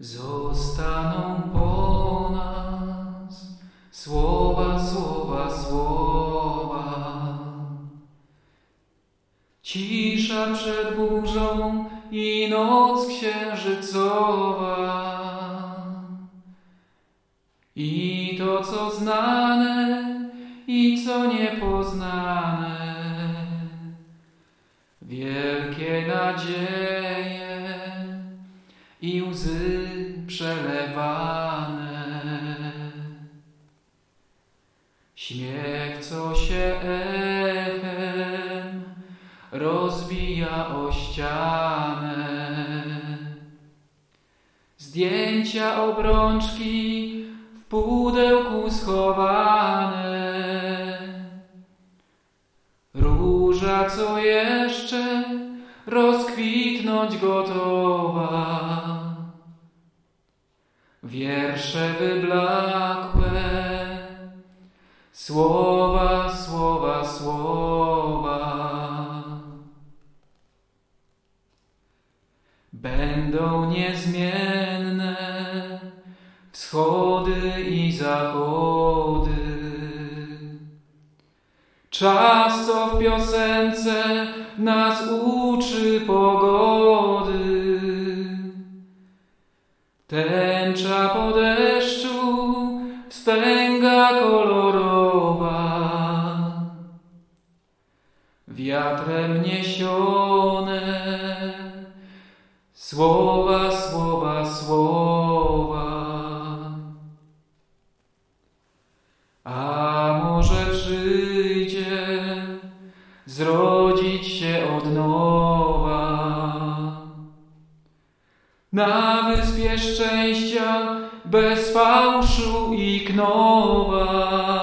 Zostaną po nas słowa, słowa, słowa. Cisza przed burzą i noc księżycowa. I to, co znane, i co niepoznane. Wielkie nadzieje i łzy przelewane. Śmiech, co się echem rozbija o ścianę. Zdjęcia obrączki w pudełku schowane. Róża, co jeszcze rozkwitnąć gotowa. Wiersze wyblakłe, słowa, słowa, słowa. Będą niezmienne wschody i zachody. Czas, co w piosence nas uczy pogody. Tęcza po deszczu, wstęga kolorowa. Wiatrem niesione, słowa, słowa, słowa. A może przyjdzie zrodzić się od nowa. Na wyspie szczęścia bez fałszu i knowań,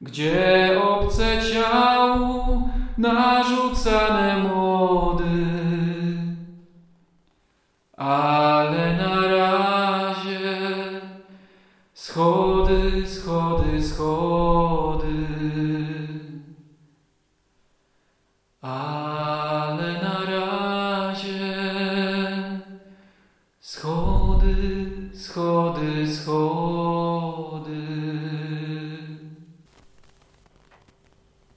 gdzie obce ciału narzucane młody, ale na razie schody, schody, schody. A Schody, schody, schody.